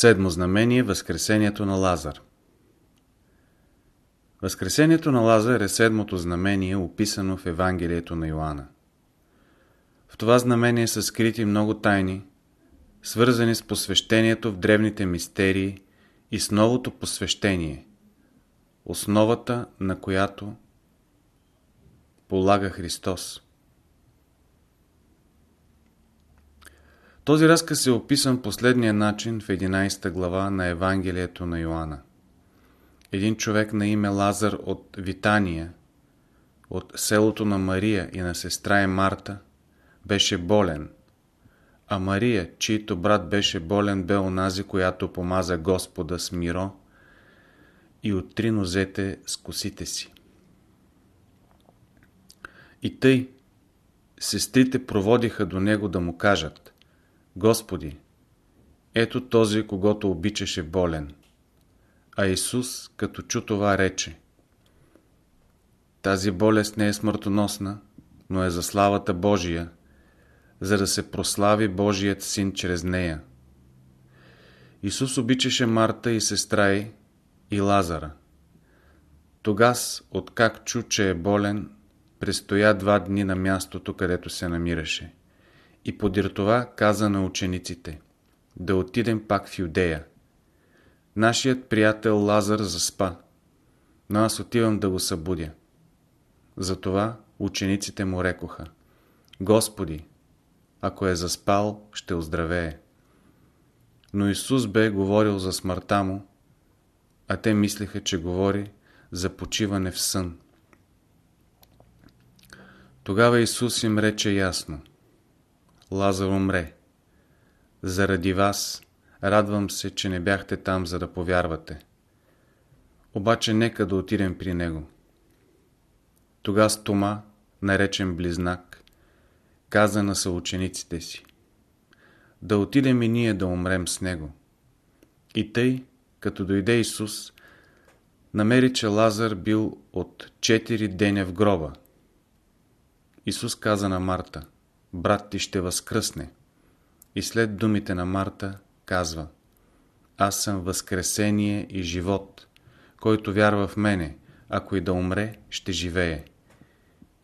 Седмо знамение – Възкресението на Лазар Възкресението на Лазар е седмото знамение, описано в Евангелието на Йоанна. В това знамение са скрити много тайни, свързани с посвещението в древните мистерии и с новото посвещение, основата на която полага Христос. Този разказ е описан последния начин в 11 глава на Евангелието на Йоанна. Един човек на име Лазар от Витания, от селото на Мария и на сестра е Марта, беше болен, а Мария, чийто брат беше болен, бе онази, която помаза Господа с миро и оттри нозете с косите си. И тъй, сестрите проводиха до него да му кажат Господи, ето този, когато обичаше болен. А Исус, като чу това, рече Тази болест не е смъртоносна, но е за славата Божия, за да се прослави Божият син чрез нея. Исус обичаше Марта и сестра й и Лазара. Тогас, откак чу, че е болен, престоя два дни на мястото, където се намираше. И подир това каза на учениците да отидем пак в Юдея. Нашият приятел Лазар заспа, но аз отивам да го събудя. Затова учениците му рекоха Господи, ако е заспал, ще оздравее. Но Исус бе говорил за смъртта му, а те мислеха, че говори за почиване в сън. Тогава Исус им рече ясно Лазар умре. Заради вас радвам се, че не бяхте там, за да повярвате. Обаче нека да отидем при него. Тогас Тома, наречен Близнак, каза на съучениците си. Да отидем и ние да умрем с него. И тъй, като дойде Исус, намери, че Лазар бил от четири деня в гроба. Исус каза на Марта – брат ти ще възкръсне. И след думите на Марта казва Аз съм възкресение и живот, който вярва в мене, ако и да умре, ще живее.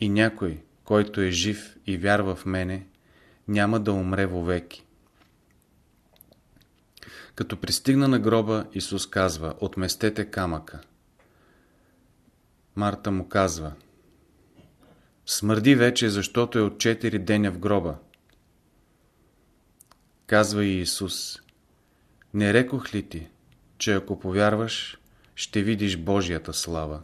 И някой, който е жив и вярва в мене, няма да умре вовеки. Като пристигна на гроба, Исус казва, отместете камъка. Марта му казва, Смърди вече, защото е от 4 деня в гроба. Казва и Исус, не рекох ли ти, че ако повярваш, ще видиш Божията слава?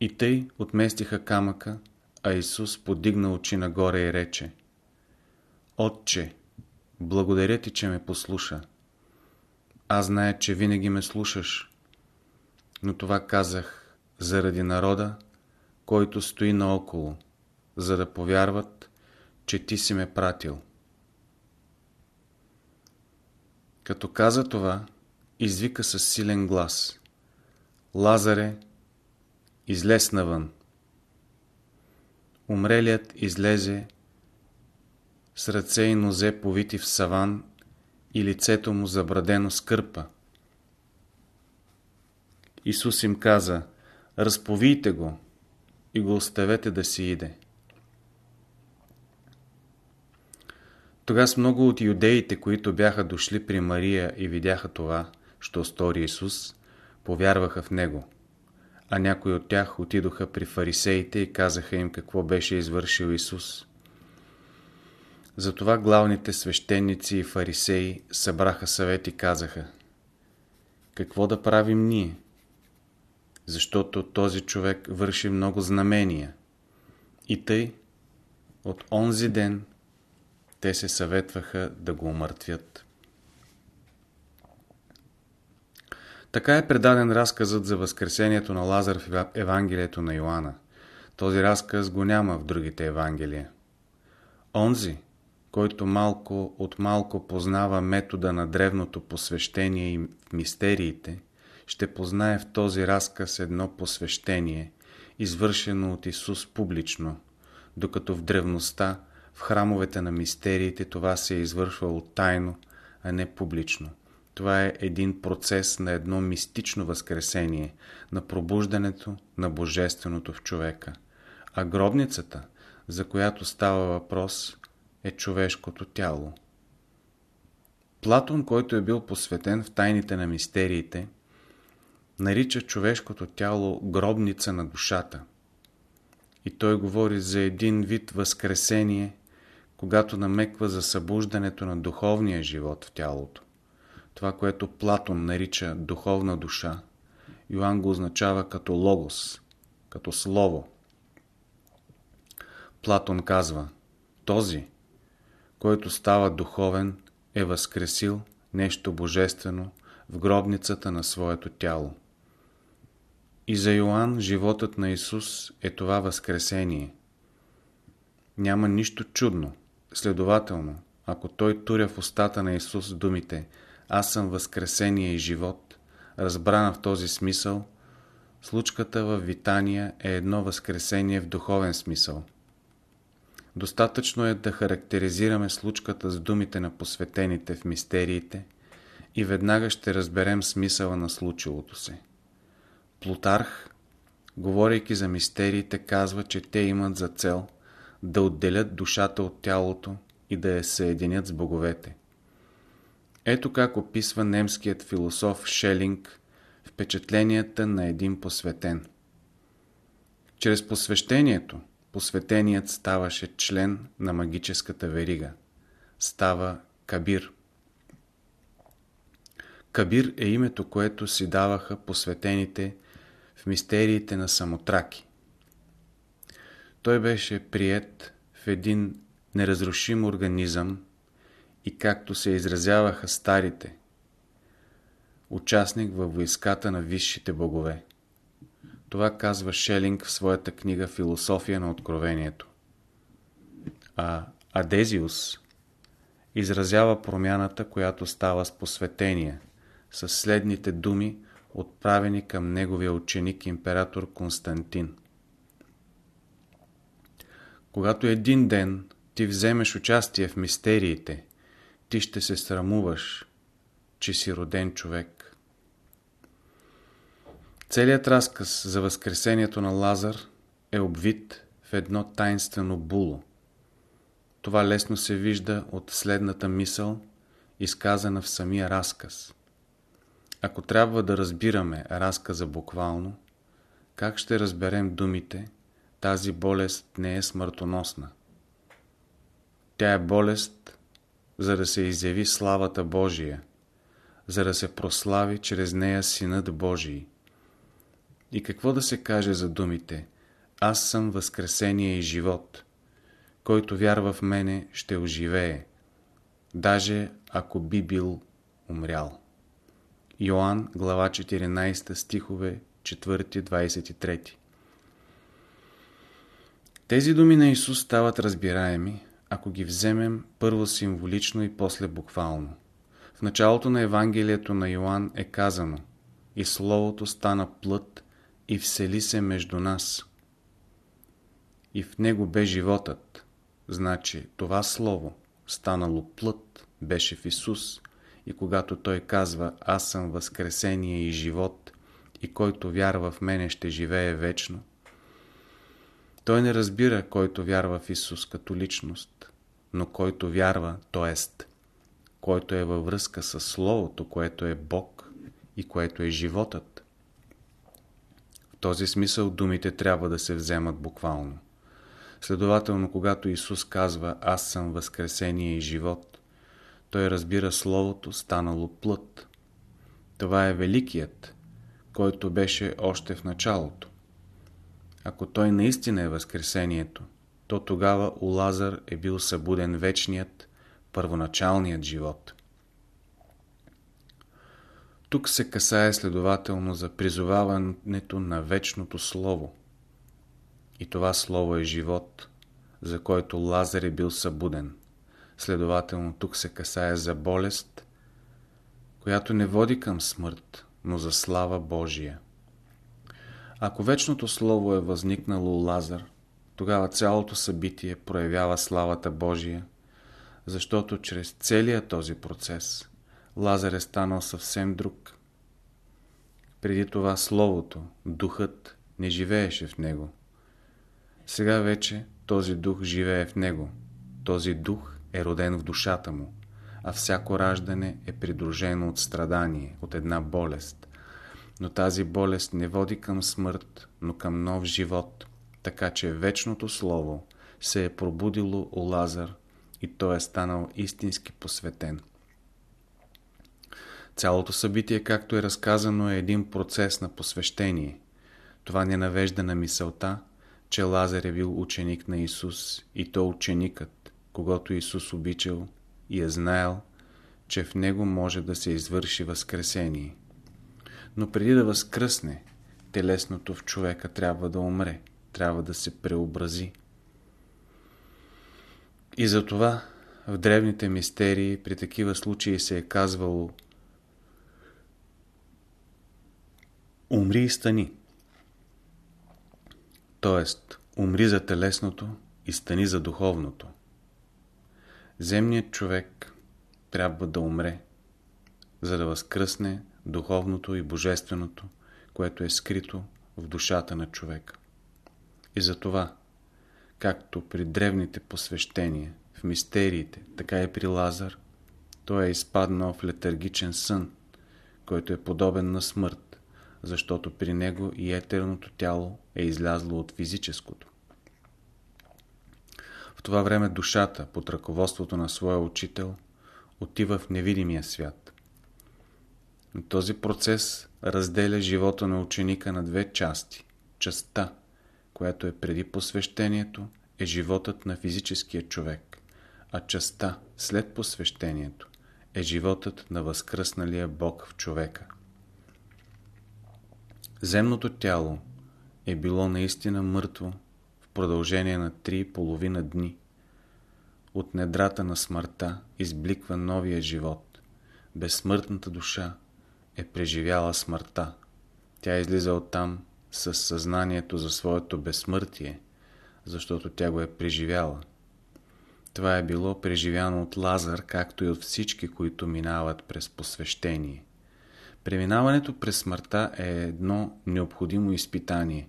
И тъй отместиха камъка, а Исус подигна очи нагоре и рече Отче, благодаря ти, че ме послуша. Аз зная, че винаги ме слушаш, но това казах заради народа, който стои наоколо, за да повярват, че ти си ме пратил. Като каза това, извика със силен глас. Лазаре, излез навън. Умрелият излезе с ръце и нозе повити в саван и лицето му забрадено с кърпа. Исус им каза, разповийте го, и го оставете да си иде. Тогас много от юдеите, които бяха дошли при Мария и видяха това, що стори Исус, повярваха в Него. А някои от тях отидоха при фарисеите и казаха им какво беше извършил Исус. Затова главните свещеници и фарисеи събраха съвет и казаха Какво да правим ние? Защото този човек върши много знамения. И тъй, от онзи ден, те се съветваха да го умъртвят. Така е предаден разказът за възкресението на Лазар в Евангелието на Йоанна. Този разказ го няма в другите Евангелия. Онзи, който малко от малко познава метода на древното посвещение и мистериите, ще познае в този разказ едно посвещение, извършено от Исус публично, докато в древността, в храмовете на мистериите това се е извършвало тайно, а не публично. Това е един процес на едно мистично възкресение, на пробуждането на Божественото в човека. А гробницата, за която става въпрос, е човешкото тяло. Платон, който е бил посветен в тайните на мистериите, нарича човешкото тяло гробница на душата. И той говори за един вид възкресение, когато намеква за събуждането на духовния живот в тялото. Това, което Платон нарича духовна душа, Йоанн го означава като логос, като слово. Платон казва, този, който става духовен, е възкресил нещо божествено в гробницата на своето тяло. И за Йоанн животът на Исус е това възкресение. Няма нищо чудно. Следователно, ако той туря в устата на Исус думите «Аз съм възкресение и живот», разбрана в този смисъл, случката в Витания е едно възкресение в духовен смисъл. Достатъчно е да характеризираме случката с думите на посветените в мистериите и веднага ще разберем смисъла на случилото се. Плутарх, говорейки за мистериите, казва, че те имат за цел да отделят душата от тялото и да я съединят с боговете. Ето как описва немският философ Шелинг впечатленията на един посветен. Чрез посвещението, посветеният ставаше член на магическата верига. Става Кабир. Кабир е името, което си даваха посветените мистериите на Самотраки. Той беше прият в един неразрушим организъм и както се изразяваха старите, участник във войската на висшите богове. Това казва Шелинг в своята книга Философия на откровението. А Адезиус изразява промяната, която става с посветение, с следните думи, отправени към неговия ученик император Константин. Когато един ден ти вземеш участие в мистериите, ти ще се срамуваш, че си роден човек. Целият разказ за възкресението на Лазар е обвит в едно тайнствено було. Това лесно се вижда от следната мисъл, изказана в самия разказ. Ако трябва да разбираме разказа буквално, как ще разберем думите «Тази болест не е смъртоносна»? Тя е болест, за да се изяви славата Божия, за да се прослави чрез нея Синът Божий. И какво да се каже за думите «Аз съм възкресение и живот», който вярва в мене ще оживее, даже ако би бил умрял. Йоанн, глава 14, стихове 4-23 Тези думи на Исус стават разбираеми, ако ги вземем първо символично и после буквално. В началото на Евангелието на Йоанн е казано И Словото стана плът и всели се между нас. И в него бе животът. Значи това Слово, станало плът, беше в Исус. И когато Той казва Аз съм възкресение и живот, и който вярва в мене ще живее вечно, той не разбира, който вярва в Исус като личност, но който вярва, т.е. който е във връзка с Словото, което е Бог и което е животът. В този смисъл думите трябва да се вземат буквално. Следователно, когато Исус казва Аз съм възкресение и живот, той разбира Словото станало плът. Това е Великият, който беше още в началото. Ако той наистина е Възкресението, то тогава у Лазар е бил събуден вечният, първоначалният живот. Тук се касае следователно за призоваването на вечното Слово. И това Слово е живот, за който Лазар е бил събуден. Следователно тук се касае за болест, която не води към смърт, но за слава Божия. Ако вечното Слово е възникнало Лазар, тогава цялото събитие проявява славата Божия, защото чрез целия този процес Лазар е станал съвсем друг. Преди това Словото, Духът не живееше в него. Сега вече този дух живее в него. Този дух е роден в душата му, а всяко раждане е придружено от страдание, от една болест. Но тази болест не води към смърт, но към нов живот, така че вечното Слово се е пробудило у Лазар и той е станал истински посветен. Цялото събитие, както е разказано, е един процес на посвещение. Това не навежда на мисълта, че Лазар е бил ученик на Исус и то ученикът, когато Исус обичал и е знаел, че в него може да се извърши възкресение. Но преди да възкръсне, телесното в човека трябва да умре, трябва да се преобрази. И затова в древните мистерии при такива случаи се е казвало Умри и стани. Тоест, умри за телесното и стани за духовното. Земният човек трябва да умре, за да възкръсне духовното и божественото, което е скрито в душата на човека. И затова, както при древните посвещения, в мистериите, така и при Лазар, той е изпаднал в летаргичен сън, който е подобен на смърт, защото при него и етерното тяло е излязло от физическото. В това време душата, под ръководството на своя учител, отива в невидимия свят. Но този процес разделя живота на ученика на две части. Частта, която е преди посвещението, е животът на физическия човек, а частта след посвещението е животът на възкръсналия Бог в човека. Земното тяло е било наистина мъртво продължение на три половина дни. От недрата на смъртта избликва новия живот. Безсмъртната душа е преживяла смъртта. Тя излиза оттам с съзнанието за своето безсмъртие, защото тя го е преживяла. Това е било преживяно от Лазар, както и от всички, които минават през посвещение. Преминаването през смъртта е едно необходимо изпитание,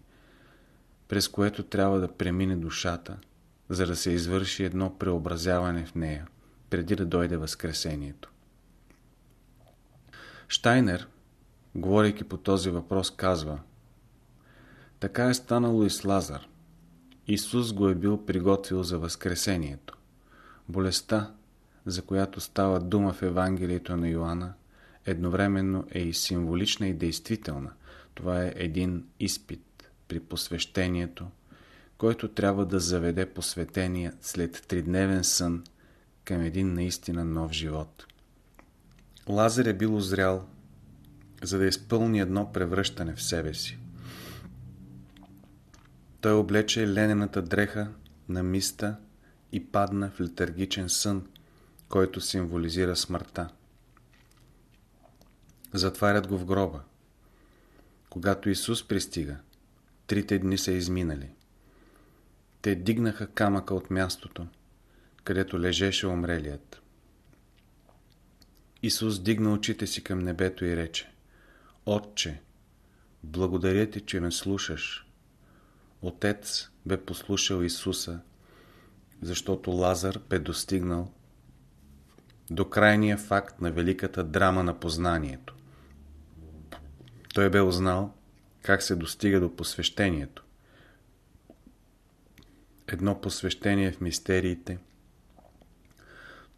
през което трябва да премине душата, за да се извърши едно преобразяване в нея, преди да дойде Възкресението. Штайнер, говорейки по този въпрос, казва Така е станало и с Лазар. Исус го е бил приготвил за Възкресението. Болестта, за която става дума в Евангелието на Йоанна, едновременно е и символична и действителна. Това е един изпит при посвещението, който трябва да заведе посветения след тридневен сън към един наистина нов живот. Лазар е бил озрял, за да изпълни едно превръщане в себе си. Той облече ленената дреха на миста и падна в летаргичен сън, който символизира смъртта. Затварят го в гроба. Когато Исус пристига, трите дни са изминали. Те дигнаха камъка от мястото, където лежеше умрелият. Исус дигна очите си към небето и рече Отче, благодаря ти, че ме слушаш. Отец бе послушал Исуса, защото Лазар бе достигнал до крайния факт на великата драма на познанието. Той бе узнал как се достига до посвещението. Едно посвещение в мистериите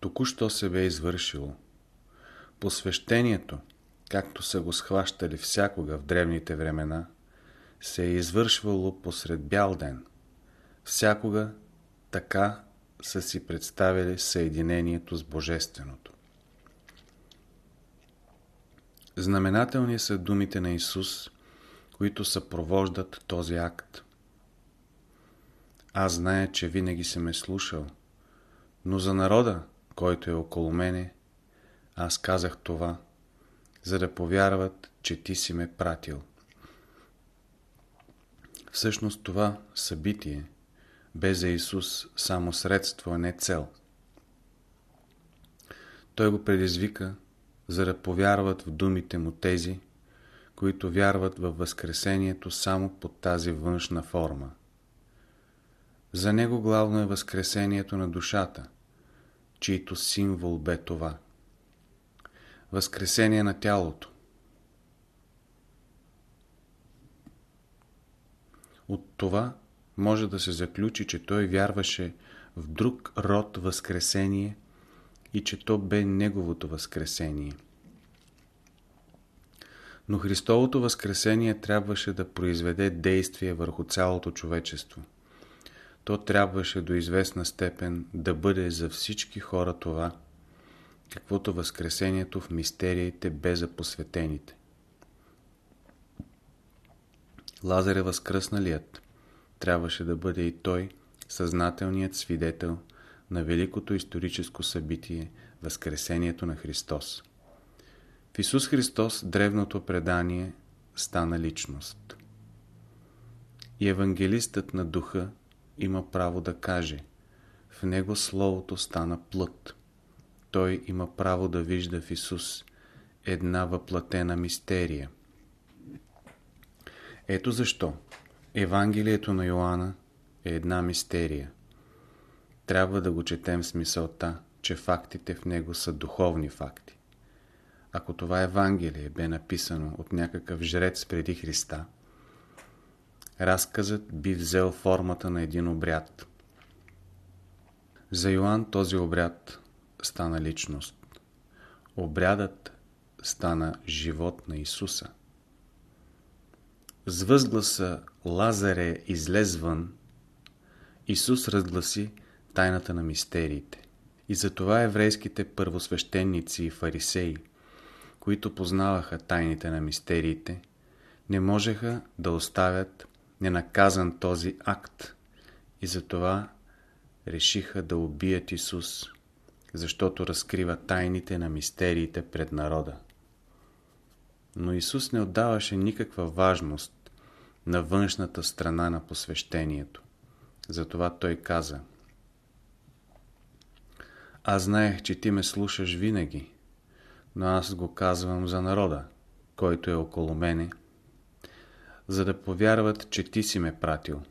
току-що се бе извършило. Посвещението, както са го схващали всякога в древните времена, се е извършвало посред бял ден. Всякога така са си представили съединението с Божественото. Знаменателни са думите на Исус, които съпровождат този акт. Аз зная, че винаги се ме слушал, но за народа, който е около мене, аз казах това, за да повярват, че ти си ме пратил. Всъщност това събитие бе за Исус само средство, а не цел. Той го предизвика, за да повярват в думите му тези, които вярват във Възкресението само под тази външна форма. За него главно е Възкресението на душата, чието символ бе това. Възкресение на тялото. От това може да се заключи, че той вярваше в друг род възкресение и че то бе неговото възкресение. Но Христовото възкресение трябваше да произведе действие върху цялото човечество. То трябваше до известна степен да бъде за всички хора това, каквото възкресението в мистериите бе за посветените. Лазар е възкръсналият. Трябваше да бъде и той съзнателният свидетел на великото историческо събитие Възкресението на Христос. В Исус Христос древното предание стана личност. И евангелистът на духа има право да каже в него Словото стана плът. Той има право да вижда в Исус една въплатена мистерия. Ето защо Евангелието на Йоанна е една мистерия. Трябва да го четем с мисълта, че фактите в него са духовни факти. Ако това Евангелие бе написано от някакъв жрец преди Христа, разказът би взел формата на един обряд. За Йоанн този обряд стана личност. Обрядът стана живот на Исуса. С възгласа Лазаре излезвън, Исус разгласи тайната на мистериите. И затова еврейските първосвещеници и фарисеи, които познаваха тайните на мистериите, не можеха да оставят ненаказан този акт и затова решиха да убият Исус, защото разкрива тайните на мистериите пред народа. Но Исус не отдаваше никаква важност на външната страна на посвещението. Затова Той каза Аз знаех, че ти ме слушаш винаги, но аз го казвам за народа, който е около мене, за да повярват, че ти си ме пратил.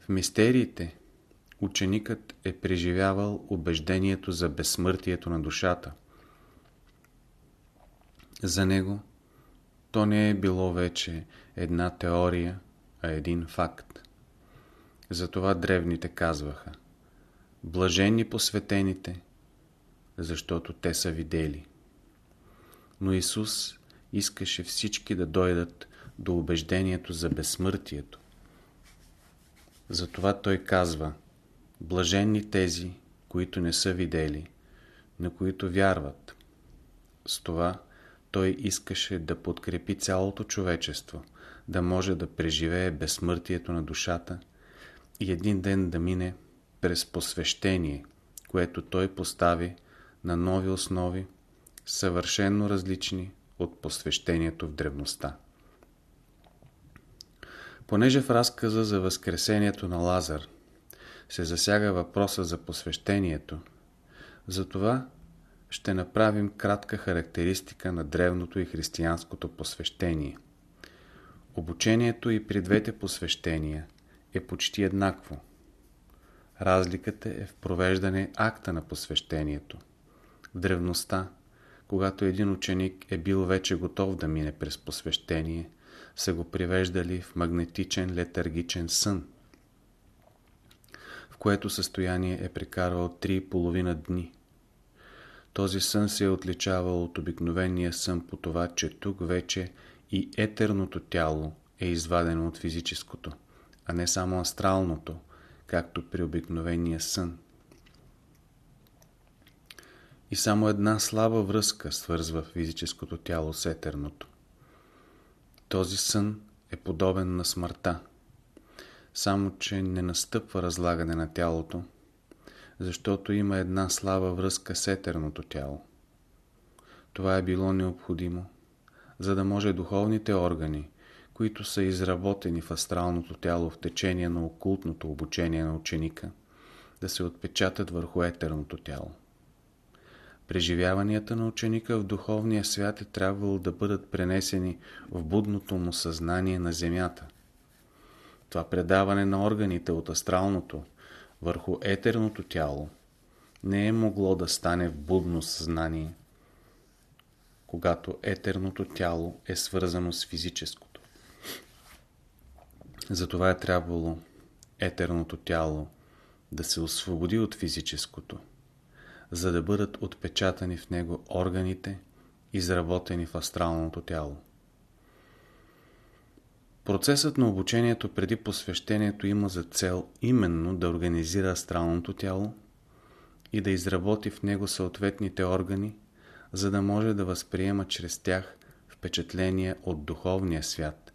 В мистериите ученикът е преживявал убеждението за безсмъртието на душата. За него то не е било вече една теория, а един факт. Затова древните казваха Блажени посветените, защото те са видели. Но Исус искаше всички да дойдат до убеждението за безсмъртието. Затова Той казва Блаженни тези, които не са видели, на които вярват. С това Той искаше да подкрепи цялото човечество, да може да преживее безсмъртието на душата и един ден да мине през посвещение, което Той постави на нови основи, съвършенно различни от посвещението в древността. Понеже в разказа за възкресението на Лазар се засяга въпроса за посвещението, затова ще направим кратка характеристика на древното и християнското посвещение. Обучението и при двете посвещения е почти еднакво. Разликата е в провеждане акта на посвещението. В древността, когато един ученик е бил вече готов да мине през посвещение – са го привеждали в магнетичен летаргичен сън, в което състояние е прекарвал три половина дни. Този сън се е отличавал от обикновения сън по това, че тук вече и етерното тяло е извадено от физическото, а не само астралното, както при обикновения сън. И само една слаба връзка свързва физическото тяло с етерното. Този сън е подобен на смъртта, само че не настъпва разлагане на тялото, защото има една слаба връзка с етерното тяло. Това е било необходимо, за да може духовните органи, които са изработени в астралното тяло в течение на окултното обучение на ученика, да се отпечатат върху етерното тяло. Преживяванията на ученика в духовния свят е трябвало да бъдат пренесени в будното му съзнание на земята. Това предаване на органите от астралното върху етерното тяло не е могло да стане в будно съзнание, когато етерното тяло е свързано с физическото. Затова е трябвало етерното тяло да се освободи от физическото, за да бъдат отпечатани в него органите, изработени в астралното тяло. Процесът на обучението преди посвещението има за цел именно да организира астралното тяло и да изработи в него съответните органи, за да може да възприема чрез тях впечатления от духовния свят,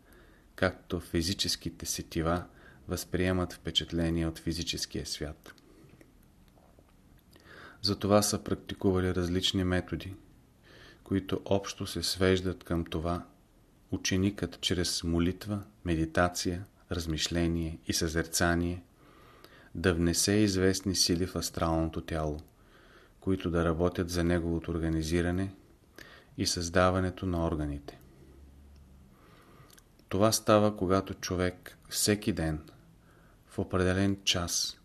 както физическите сетива възприемат впечатления от физическия свят. Затова са практикували различни методи, които общо се свеждат към това ученикът чрез молитва, медитация, размишление и съзерцание да внесе известни сили в астралното тяло, които да работят за неговото организиране и създаването на органите. Това става, когато човек всеки ден в определен час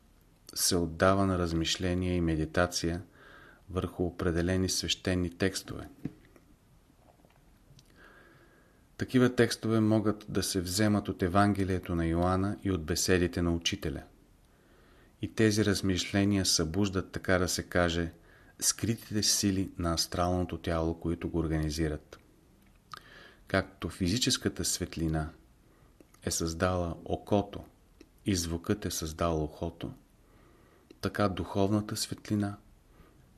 се отдава на размишление и медитация върху определени свещени текстове. Такива текстове могат да се вземат от Евангелието на Йоанна и от беседите на учителя. И тези размишления събуждат, така да се каже, скритите сили на астралното тяло, които го организират. Както физическата светлина е създала окото и звукът е създал ухото, така духовната светлина,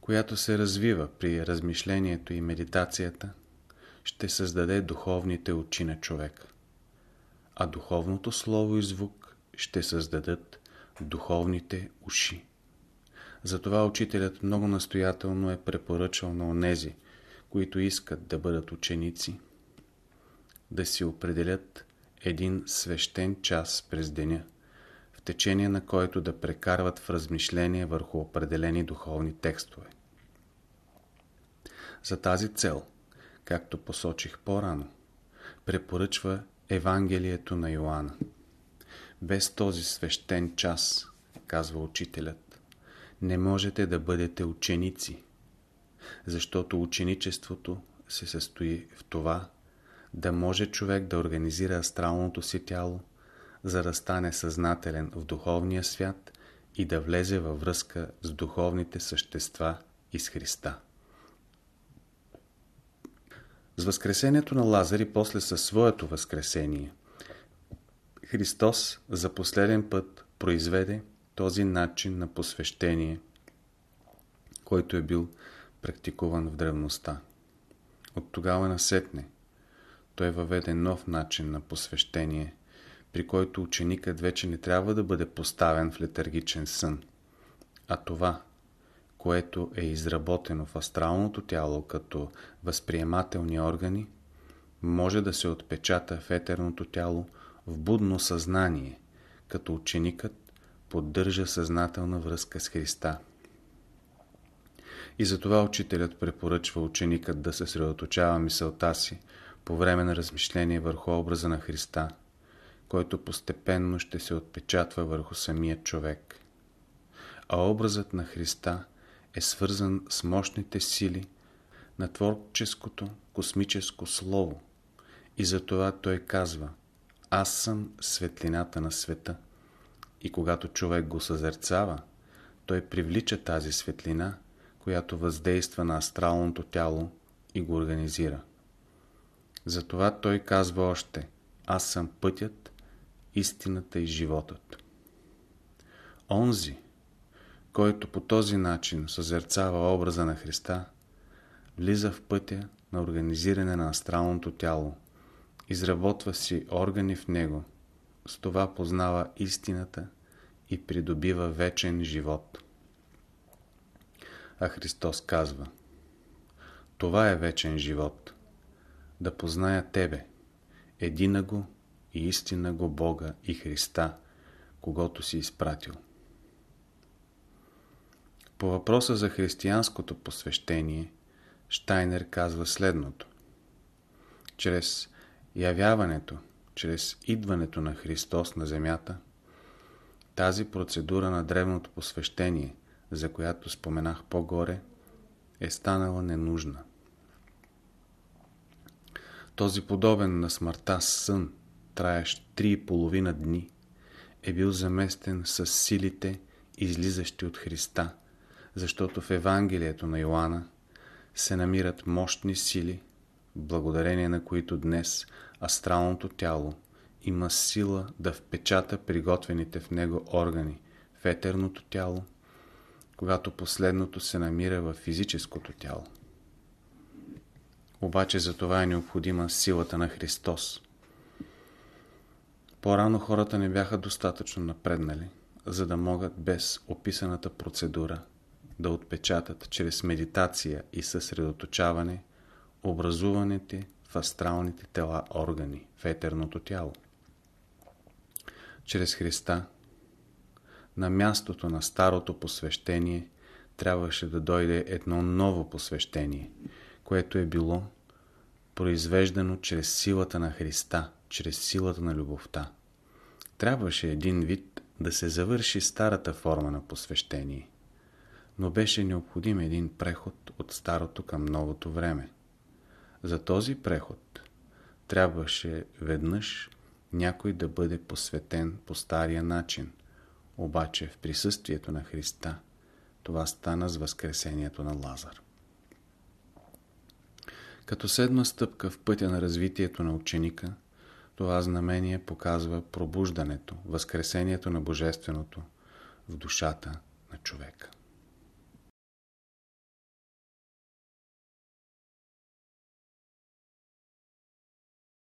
която се развива при размишлението и медитацията, ще създаде духовните очи на човека. А духовното слово и звук ще създадат духовните уши. Затова учителят много настоятелно е препоръчал на онези, които искат да бъдат ученици, да си определят един свещен час през деня, течение на който да прекарват в размишление върху определени духовни текстове. За тази цел, както посочих по-рано, препоръчва Евангелието на Йоанна. Без този свещен час, казва учителят, не можете да бъдете ученици, защото ученичеството се състои в това да може човек да организира астралното си тяло, за да стане съзнателен в духовния свят и да влезе във връзка с духовните същества и с Христа. С възкресението на Лазар и после със своето възкресение, Христос за последен път произведе този начин на посвещение, който е бил практикуван в древността. От тогава насетне той въведе нов начин на посвещение, при който ученикът вече не трябва да бъде поставен в летаргичен сън, а това, което е изработено в астралното тяло като възприемателни органи, може да се отпечата в етерното тяло в будно съзнание, като ученикът поддържа съзнателна връзка с Христа. И затова учителят препоръчва ученикът да се средоточава мисълта си по време на размишление върху образа на Христа, който постепенно ще се отпечатва върху самия човек. А образът на Христа е свързан с мощните сили на творческото космическо слово и затова той казва Аз съм светлината на света. И когато човек го съзерцава, той привлича тази светлина, която въздейства на астралното тяло и го организира. Затова той казва още Аз съм пътят, истината и животът. Онзи, който по този начин съзерцава образа на Христа, влиза в пътя на организиране на астралното тяло, изработва си органи в него, с това познава истината и придобива вечен живот. А Христос казва Това е вечен живот, да позная Тебе, едина го и истина го Бога и Христа, когато си изпратил. По въпроса за християнското посвещение, Штайнер казва следното. Чрез явяването, чрез идването на Христос на земята, тази процедура на древното посвещение, за която споменах по-горе, е станала ненужна. Този подобен на смъртта сън, траещ три и половина дни, е бил заместен с силите, излизащи от Христа, защото в Евангелието на Йоанна се намират мощни сили, благодарение на които днес астралното тяло има сила да впечата приготвените в него органи в етерното тяло, когато последното се намира в физическото тяло. Обаче за това е необходима силата на Христос. По-рано хората не бяха достатъчно напреднали, за да могат без описаната процедура да отпечатат чрез медитация и съсредоточаване образуваните в астралните тела органи в етерното тяло. Чрез Христа на мястото на старото посвещение трябваше да дойде едно ново посвещение, което е било произвеждано чрез силата на Христа, чрез силата на любовта. Трябваше един вид да се завърши старата форма на посвещение, но беше необходим един преход от старото към новото време. За този преход трябваше веднъж някой да бъде посветен по стария начин, обаче в присъствието на Христа това стана с възкресението на Лазар. Като седма стъпка в пътя на развитието на ученика, това знамение показва пробуждането, възкресението на Божественото в душата на човека.